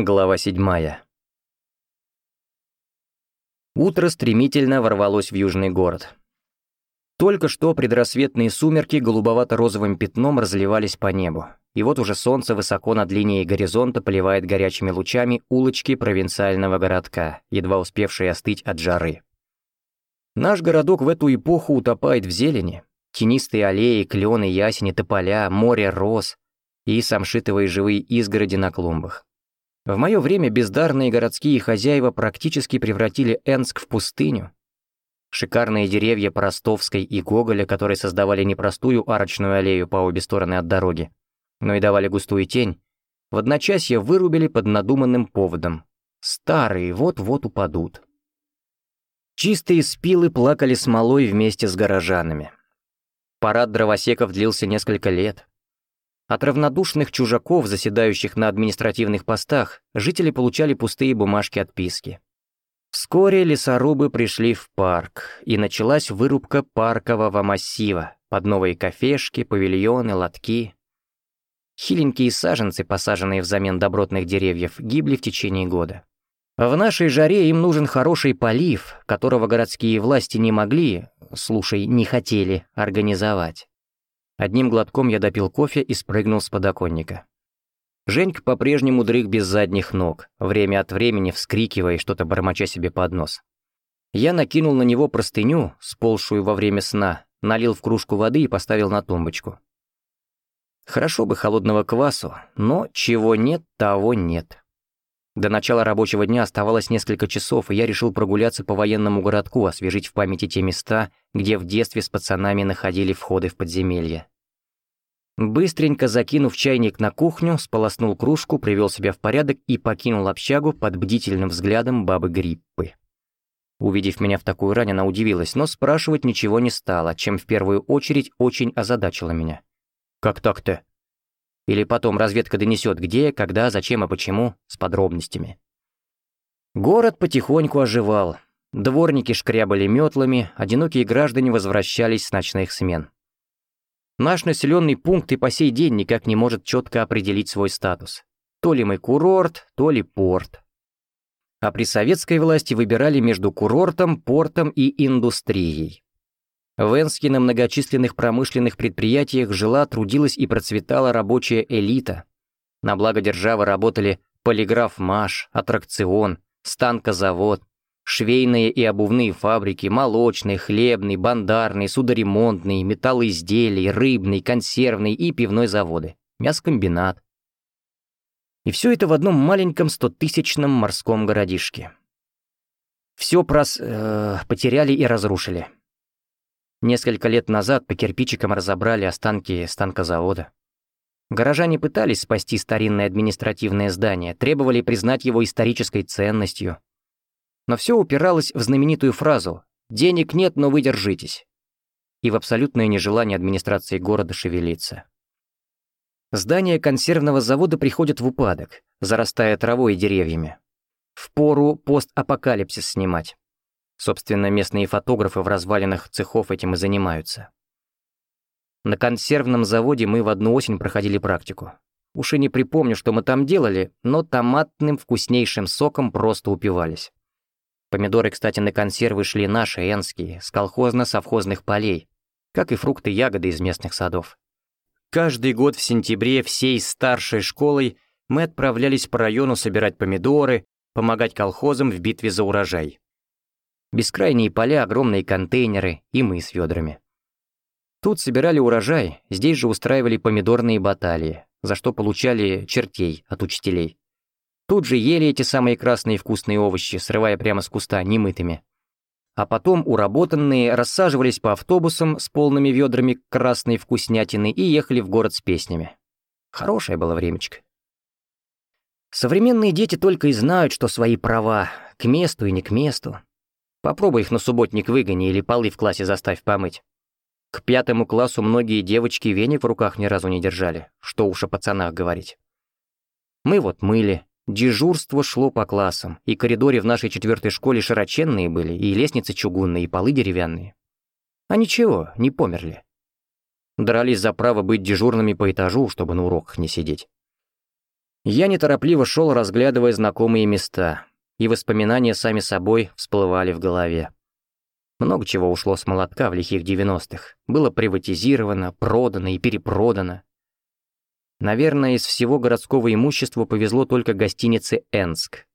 Глава седьмая. Утро стремительно ворвалось в южный город. Только что предрассветные сумерки голубовато-розовым пятном разливались по небу, и вот уже солнце высоко над линией горизонта поливает горячими лучами улочки провинциального городка, едва успевшие остыть от жары. Наш городок в эту эпоху утопает в зелени. Тенистые аллеи, клены, ясени, тополя, море роз и самшитовые живые изгороди на клумбах. В мое время бездарные городские хозяева практически превратили Энск в пустыню. Шикарные деревья Поростовской и Гоголя, которые создавали непростую арочную аллею по обе стороны от дороги, но и давали густую тень, в одночасье вырубили под надуманным поводом. Старые вот-вот упадут. Чистые спилы плакали смолой вместе с горожанами. Парад дровосеков длился несколько лет. От равнодушных чужаков, заседающих на административных постах, жители получали пустые бумажки отписки. Вскоре лесорубы пришли в парк, и началась вырубка паркового массива под новые кафешки, павильоны, лотки. Хиленькие саженцы, посаженные взамен добротных деревьев, гибли в течение года. В нашей жаре им нужен хороший полив, которого городские власти не могли, слушай, не хотели, организовать. Одним глотком я допил кофе и спрыгнул с подоконника. Женька по-прежнему дрых без задних ног, время от времени вскрикивая и что-то бормоча себе под нос. Я накинул на него простыню, сползшую во время сна, налил в кружку воды и поставил на тумбочку. Хорошо бы холодного квасу, но чего нет, того нет. До начала рабочего дня оставалось несколько часов, и я решил прогуляться по военному городку, освежить в памяти те места, где в детстве с пацанами находили входы в подземелье. Быстренько закинув чайник на кухню, сполоснул кружку, привел себя в порядок и покинул общагу под бдительным взглядом бабы Гриппы. Увидев меня в такую рань, она удивилась, но спрашивать ничего не стала, чем в первую очередь очень озадачила меня. «Как так-то?» Или потом разведка донесет, где, когда, зачем и почему, с подробностями. Город потихоньку оживал. Дворники шкрябали метлами, одинокие граждане возвращались с ночных смен. Наш населенный пункт и по сей день никак не может четко определить свой статус. То ли мы курорт, то ли порт. А при советской власти выбирали между курортом, портом и индустрией. В Энске на многочисленных промышленных предприятиях жила, трудилась и процветала рабочая элита. На благо державы работали полиграф МАШ, аттракцион, станкозавод, Швейные и обувные фабрики, молочный, хлебный, бандарный, судоремонтный, металлоизделий, рыбный, консервный и пивной заводы, мясокомбинат. И все это в одном маленьком стотысячном морском городишке. Все прос... Э, потеряли и разрушили. Несколько лет назад по кирпичикам разобрали останки станкозавода. Горожане пытались спасти старинное административное здание, требовали признать его исторической ценностью, но все упиралось в знаменитую фразу «денег нет, но вы держитесь» и в абсолютное нежелание администрации города шевелиться. Здания консервного завода приходят в упадок, зарастая травой и деревьями. Впору постапокалипсис снимать. Собственно, местные фотографы в развалинах цехов этим и занимаются. На консервном заводе мы в одну осень проходили практику. Уж и не припомню, что мы там делали, но томатным вкуснейшим соком просто упивались. Помидоры, кстати, на консервы шли наши, энские, с колхозно-совхозных полей, как и фрукты ягоды из местных садов. Каждый год в сентябре всей старшей школой мы отправлялись по району собирать помидоры, помогать колхозам в битве за урожай. Бескрайние поля, огромные контейнеры и мы с ведрами. Тут собирали урожай, здесь же устраивали помидорные баталии, за что получали чертей от учителей. Тут же ели эти самые красные вкусные овощи, срывая прямо с куста, немытыми. А потом уработанные рассаживались по автобусам с полными ведрами красной вкуснятины и ехали в город с песнями. Хорошее было времечко. Современные дети только и знают, что свои права, к месту и не к месту. Попробуй их на субботник выгони или полы в классе заставь помыть. К пятому классу многие девочки веник в руках ни разу не держали, что уж о пацанах говорить. Мы вот мыли, Дежурство шло по классам, и коридоры в нашей четвертой школе широченные были, и лестницы чугунные, и полы деревянные. А ничего, не померли. Дрались за право быть дежурными по этажу, чтобы на уроках не сидеть. Я неторопливо шел, разглядывая знакомые места, и воспоминания сами собой всплывали в голове. Много чего ушло с молотка в лихих девяностых. Было приватизировано, продано и перепродано. Наверное, из всего городского имущества повезло только гостинице «Энск».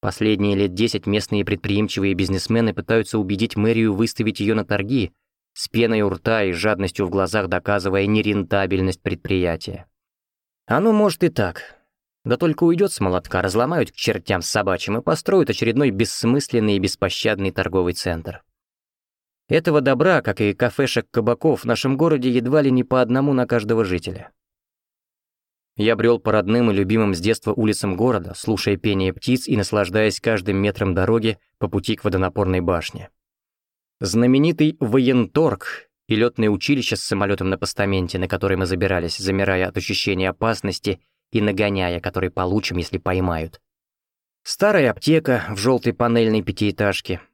Последние лет десять местные предприимчивые бизнесмены пытаются убедить мэрию выставить ее на торги, с пеной у рта и жадностью в глазах доказывая нерентабельность предприятия. Оно может и так. Да только уйдет с молотка, разломают к чертям собачьим и построят очередной бессмысленный и беспощадный торговый центр. Этого добра, как и кафешек-кабаков, в нашем городе едва ли не по одному на каждого жителя. Я брел по родным и любимым с детства улицам города, слушая пение птиц и наслаждаясь каждым метром дороги по пути к водонапорной башне. Знаменитый военторг и летное училище с самолетом на постаменте, на который мы забирались, замирая от ощущения опасности и нагоняя, который получим, если поймают. Старая аптека в желтой панельной пятиэтажке —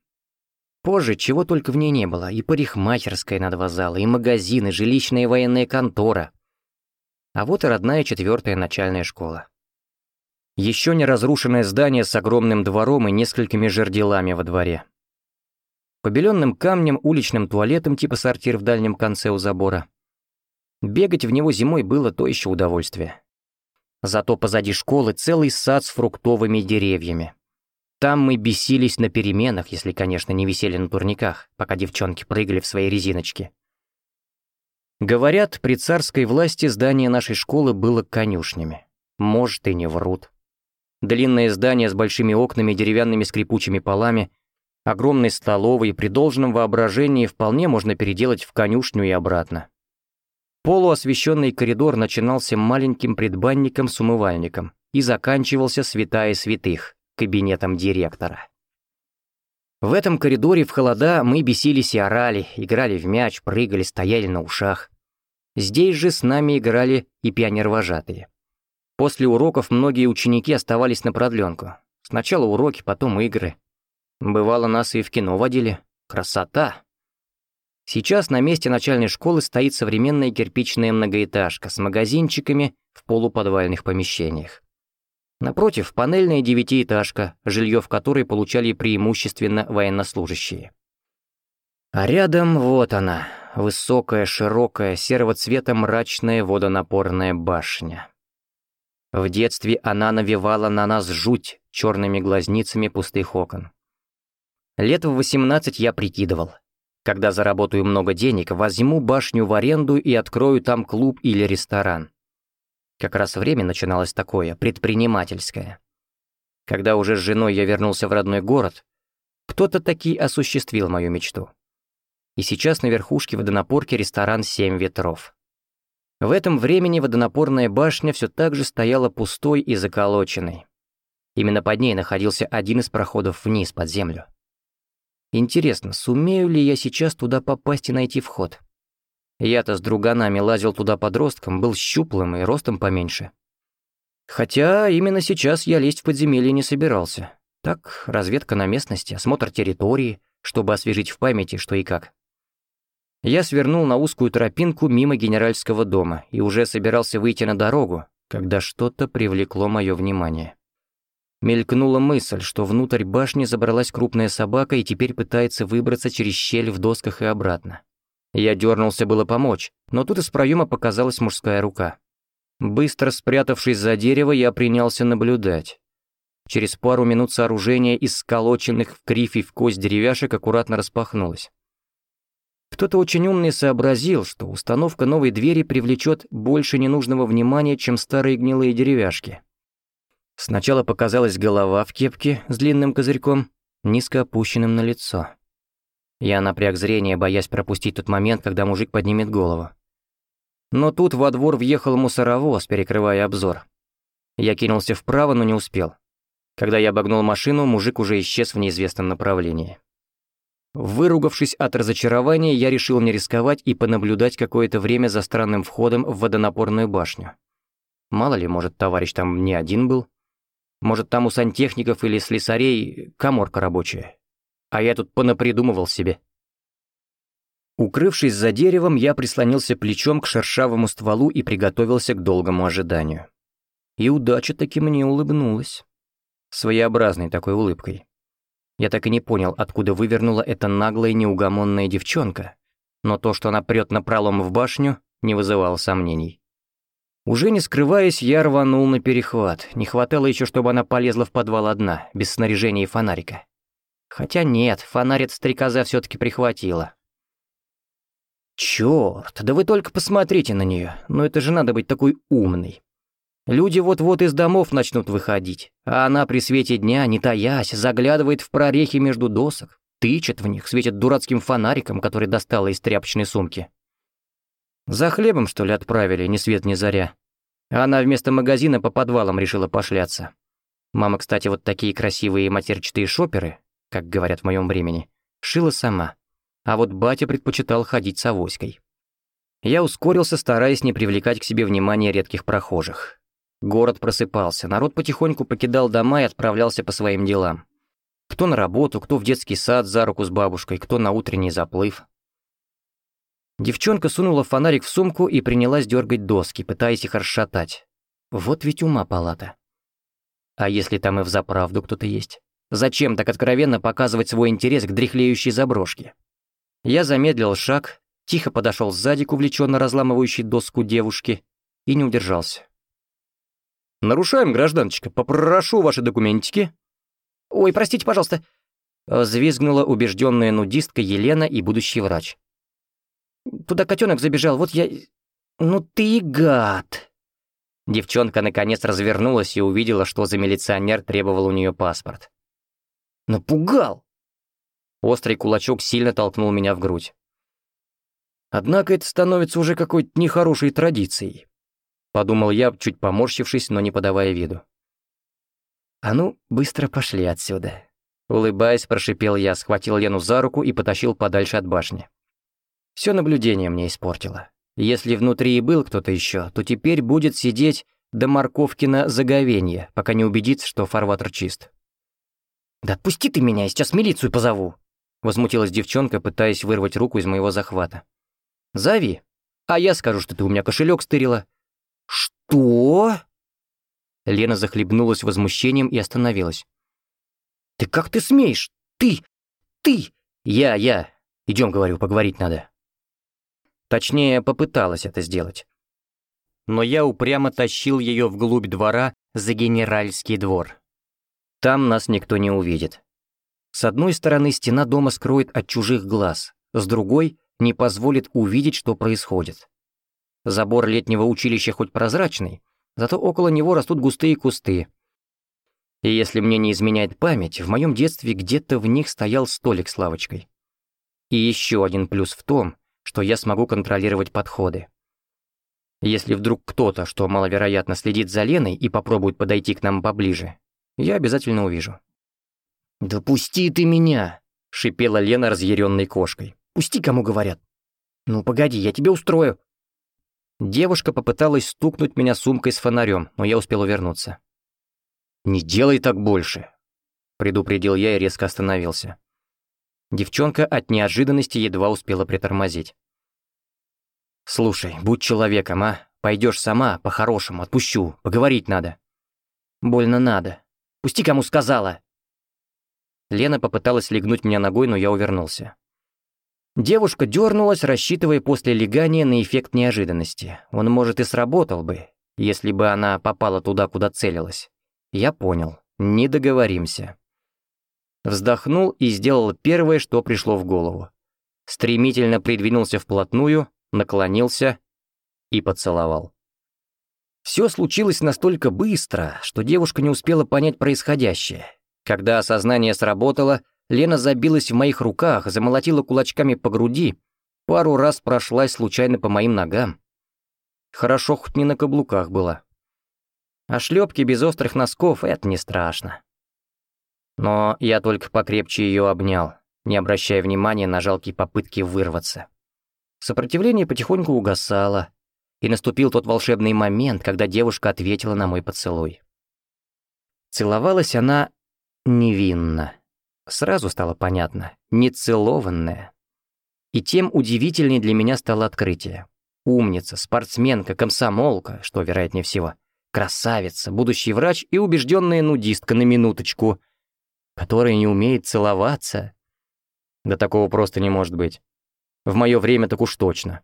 Позже чего только в ней не было, и парикмахерская на два зала, и магазин, и жилищная военная контора. А вот и родная четвертая начальная школа. Еще не разрушенное здание с огромным двором и несколькими жерделами во дворе. Побеленным камнем, уличным туалетом типа сортир в дальнем конце у забора. Бегать в него зимой было то еще удовольствие. Зато позади школы целый сад с фруктовыми деревьями. Там мы бесились на переменах, если, конечно, не висели на турниках, пока девчонки прыгали в свои резиночки. Говорят, при царской власти здание нашей школы было конюшнями. Может, и не врут. Длинное здание с большими окнами, деревянными скрипучими полами, огромной столовой, при должном воображении вполне можно переделать в конюшню и обратно. Полуосвещенный коридор начинался маленьким предбанником с умывальником и заканчивался святая святых — кабинетом директора. В этом коридоре в холода мы бесились и орали, играли в мяч, прыгали, стояли на ушах. Здесь же с нами играли и пионервожатые. После уроков многие ученики оставались на продленку. Сначала уроки, потом игры. Бывало, нас и в кино водили. Красота! Сейчас на месте начальной школы стоит современная кирпичная многоэтажка с магазинчиками в полуподвальных помещениях. Напротив, панельная девятиэтажка, жилье в которой получали преимущественно военнослужащие. А рядом вот она, высокая, широкая, серого цвета мрачная водонапорная башня. В детстве она навевала на нас жуть черными глазницами пустых окон. Лет в 18 я прикидывал. Когда заработаю много денег, возьму башню в аренду и открою там клуб или ресторан. Как раз время начиналось такое, предпринимательское. Когда уже с женой я вернулся в родной город, кто-то таки осуществил мою мечту. И сейчас на верхушке водонапорки ресторан «Семь ветров». В этом времени водонапорная башня все так же стояла пустой и заколоченной. Именно под ней находился один из проходов вниз под землю. Интересно, сумею ли я сейчас туда попасть и найти вход? Я-то с друганами лазил туда подростком, был щуплым и ростом поменьше. Хотя именно сейчас я лезть в подземелье не собирался. Так, разведка на местности, осмотр территории, чтобы освежить в памяти, что и как. Я свернул на узкую тропинку мимо генеральского дома и уже собирался выйти на дорогу, когда что-то привлекло мое внимание. Мелькнула мысль, что внутрь башни забралась крупная собака и теперь пытается выбраться через щель в досках и обратно. Я дернулся было помочь, но тут из проема показалась мужская рука. Быстро спрятавшись за дерево, я принялся наблюдать. Через пару минут сооружение из сколоченных в криф и в кость деревяшек аккуратно распахнулось. Кто-то очень умный сообразил, что установка новой двери привлечет больше ненужного внимания, чем старые гнилые деревяшки. Сначала показалась голова в кепке с длинным козырьком, низко опущенным на лицо. Я напряг зрение, боясь пропустить тот момент, когда мужик поднимет голову. Но тут во двор въехал мусоровоз, перекрывая обзор. Я кинулся вправо, но не успел. Когда я обогнул машину, мужик уже исчез в неизвестном направлении. Выругавшись от разочарования, я решил не рисковать и понаблюдать какое-то время за странным входом в водонапорную башню. Мало ли, может, товарищ там не один был. Может, там у сантехников или слесарей коморка рабочая а я тут понапридумывал себе. Укрывшись за деревом, я прислонился плечом к шершавому стволу и приготовился к долгому ожиданию. И удача таки мне улыбнулась. Своеобразной такой улыбкой. Я так и не понял, откуда вывернула эта наглая неугомонная девчонка, но то, что она прет на пролом в башню, не вызывало сомнений. Уже не скрываясь, я рванул на перехват. Не хватало еще, чтобы она полезла в подвал одна, без снаряжения и фонарика. Хотя нет, фонарь от стрекоза все-таки прихватила. Черт, да вы только посмотрите на нее. Ну это же надо быть такой умной. Люди вот-вот из домов начнут выходить, а она при свете дня, не таясь, заглядывает в прорехи между досок, тычет в них, светит дурацким фонариком, который достала из тряпочной сумки. За хлебом, что ли, отправили, ни свет ни заря. Она вместо магазина по подвалам решила пошляться. Мама, кстати, вот такие красивые матерчатые шоперы, как говорят в моем времени, шила сама. А вот батя предпочитал ходить с авоськой. Я ускорился, стараясь не привлекать к себе внимания редких прохожих. Город просыпался, народ потихоньку покидал дома и отправлялся по своим делам. Кто на работу, кто в детский сад за руку с бабушкой, кто на утренний заплыв. Девчонка сунула фонарик в сумку и принялась дергать доски, пытаясь их расшатать. Вот ведь ума палата. А если там и взаправду кто-то есть? Зачем так откровенно показывать свой интерес к дряхлеющей заброшке? Я замедлил шаг, тихо подошел сзади к увлеченно разламывающей доску девушки и не удержался. «Нарушаем, гражданочка. Попрошу ваши документики». «Ой, простите, пожалуйста», — взвизгнула убежденная нудистка Елена и будущий врач. «Туда котенок забежал, вот я... Ну ты и гад!» Девчонка наконец развернулась и увидела, что за милиционер требовал у нее паспорт. «Напугал!» Острый кулачок сильно толкнул меня в грудь. Однако это становится уже какой-то нехорошей традицией. Подумал я, чуть поморщившись, но не подавая виду. «А ну, быстро пошли отсюда». Улыбаясь, прошипел я, схватил Лену за руку и потащил подальше от башни. Все наблюдение мне испортило. Если внутри и был кто-то еще, то теперь будет сидеть до морковкина заговенья, пока не убедится, что фарватер чист. «Да отпусти ты меня, я сейчас милицию позову!» Возмутилась девчонка, пытаясь вырвать руку из моего захвата. «Зови, а я скажу, что ты у меня кошелек стырила, «Что?» Лена захлебнулась возмущением и остановилась. «Ты как ты смеешь? Ты! Ты!» «Я, я! Идем, говорю, поговорить надо». Точнее, попыталась это сделать. Но я упрямо тащил ее вглубь двора за генеральский двор. Там нас никто не увидит. С одной стороны, стена дома скроет от чужих глаз, с другой — не позволит увидеть, что происходит. Забор летнего училища хоть прозрачный, зато около него растут густые кусты. И если мне не изменяет память, в моем детстве где-то в них стоял столик с лавочкой. И еще один плюс в том, что я смогу контролировать подходы. Если вдруг кто-то, что маловероятно, следит за Леной и попробует подойти к нам поближе, я обязательно увижу. «Да пусти ты меня!» — шипела Лена разъяренной кошкой. «Пусти, кому говорят!» «Ну, погоди, я тебе устрою!» Девушка попыталась стукнуть меня сумкой с фонарем, но я успел увернуться. «Не делай так больше!» Предупредил я и резко остановился. Девчонка от неожиданности едва успела притормозить. «Слушай, будь человеком, а? Пойдешь сама, по-хорошему, отпущу, поговорить надо». «Больно надо. Пусти, кому сказала!» Лена попыталась легнуть меня ногой, но я увернулся. Девушка дернулась, рассчитывая после легания на эффект неожиданности. Он, может, и сработал бы, если бы она попала туда, куда целилась. Я понял, не договоримся. Вздохнул и сделал первое, что пришло в голову. Стремительно придвинулся вплотную, наклонился и поцеловал. Все случилось настолько быстро, что девушка не успела понять происходящее. Когда осознание сработало, Лена забилась в моих руках, замолотила кулачками по груди, пару раз прошлась случайно по моим ногам. Хорошо, хоть не на каблуках была. А шлепки без острых носков — это не страшно. Но я только покрепче ее обнял, не обращая внимания на жалкие попытки вырваться. Сопротивление потихоньку угасало, и наступил тот волшебный момент, когда девушка ответила на мой поцелуй. Целовалась она невинно. Сразу стало понятно, нецелованная. И тем удивительнее для меня стало открытие. Умница, спортсменка, комсомолка, что вероятнее всего, красавица, будущий врач и убежденная нудистка на минуточку, которая не умеет целоваться. Да такого просто не может быть. В мое время так уж точно.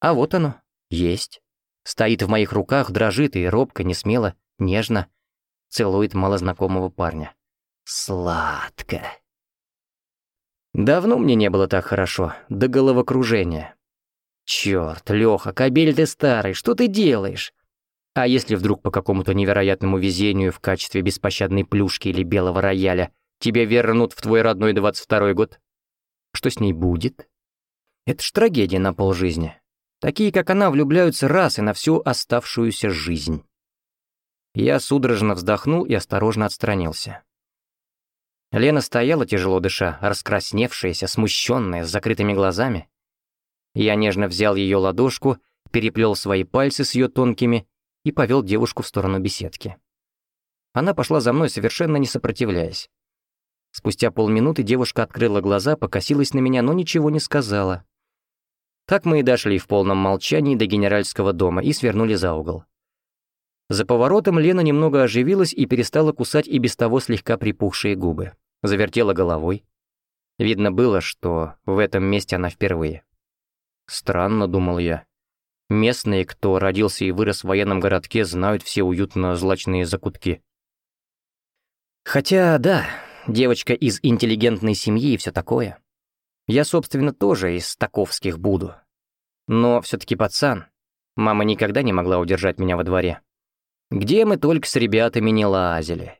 А вот оно, есть. Стоит в моих руках, дрожит и робко, не смело, нежно целует малознакомого парня. Сладко. Давно мне не было так хорошо, до головокружения. Чёрт, Лёха, кобель ты старый, что ты делаешь? А если вдруг по какому-то невероятному везению в качестве беспощадной плюшки или белого рояля тебя вернут в твой родной 22-й год? Что с ней будет? Это ж трагедия на полжизни. Такие, как она, влюбляются раз и на всю оставшуюся жизнь. Я судорожно вздохнул и осторожно отстранился. Лена стояла, тяжело дыша, раскрасневшаяся, смущенная, с закрытыми глазами. Я нежно взял ее ладошку, переплел свои пальцы с ее тонкими и повел девушку в сторону беседки. Она пошла за мной, совершенно не сопротивляясь. Спустя полминуты девушка открыла глаза, покосилась на меня, но ничего не сказала. Так мы и дошли в полном молчании до генеральского дома и свернули за угол. За поворотом Лена немного оживилась и перестала кусать и без того слегка припухшие губы. Завертела головой. Видно было, что в этом месте она впервые. Странно, думал я. Местные, кто родился и вырос в военном городке, знают все уютно-злачные закутки. Хотя, да, девочка из интеллигентной семьи и все такое. Я, собственно, тоже из таковских буду. Но все-таки пацан. Мама никогда не могла удержать меня во дворе. Где мы только с ребятами не лазили.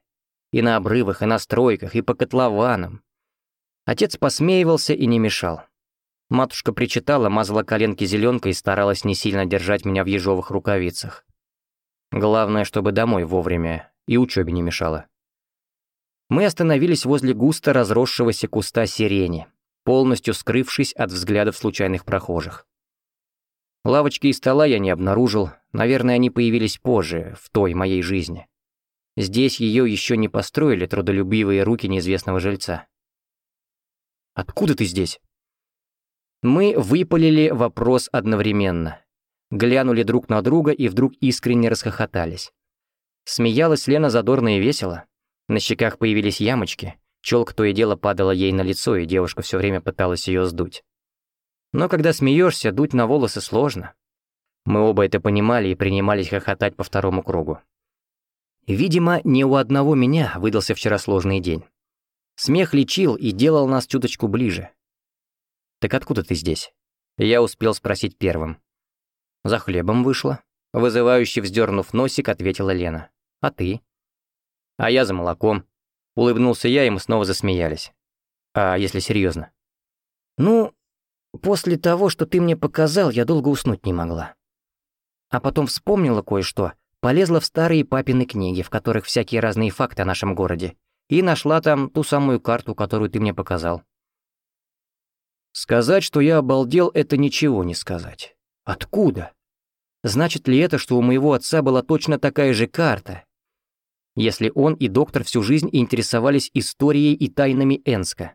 И на обрывах, и на стройках, и по котлованам. Отец посмеивался и не мешал. Матушка причитала, мазала коленки зеленкой и старалась не сильно держать меня в ежовых рукавицах. Главное, чтобы домой вовремя и учебе не мешало. Мы остановились возле густо разросшегося куста сирени, полностью скрывшись от взглядов случайных прохожих. Лавочки и стола я не обнаружил, наверное, они появились позже, в той моей жизни. Здесь ее еще не построили трудолюбивые руки неизвестного жильца. «Откуда ты здесь?» Мы выпалили вопрос одновременно. Глянули друг на друга и вдруг искренне расхохотались. Смеялась Лена задорно и весело. На щеках появились ямочки, челка то и дело падала ей на лицо, и девушка все время пыталась ее сдуть. Но когда смеешься, дуть на волосы сложно. Мы оба это понимали и принимались хохотать по второму кругу. Видимо, не у одного меня выдался вчера сложный день. Смех лечил и делал нас чуточку ближе. «Так откуда ты здесь?» Я успел спросить первым. «За хлебом вышла», — вызывающе вздернув носик, ответила Лена. «А ты?» «А я за молоком», — улыбнулся я, и мы снова засмеялись. «А если серьезно?» «Ну, После того, что ты мне показал, я долго уснуть не могла. А потом вспомнила кое-что, полезла в старые папины книги, в которых всякие разные факты о нашем городе, и нашла там ту самую карту, которую ты мне показал. Сказать, что я обалдел, это ничего не сказать. Откуда? Значит ли это, что у моего отца была точно такая же карта? Если он и доктор всю жизнь интересовались историей и тайнами Энска.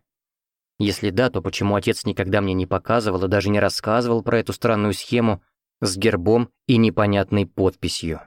Если да, то почему отец никогда мне не показывал и даже не рассказывал про эту странную схему с гербом и непонятной подписью?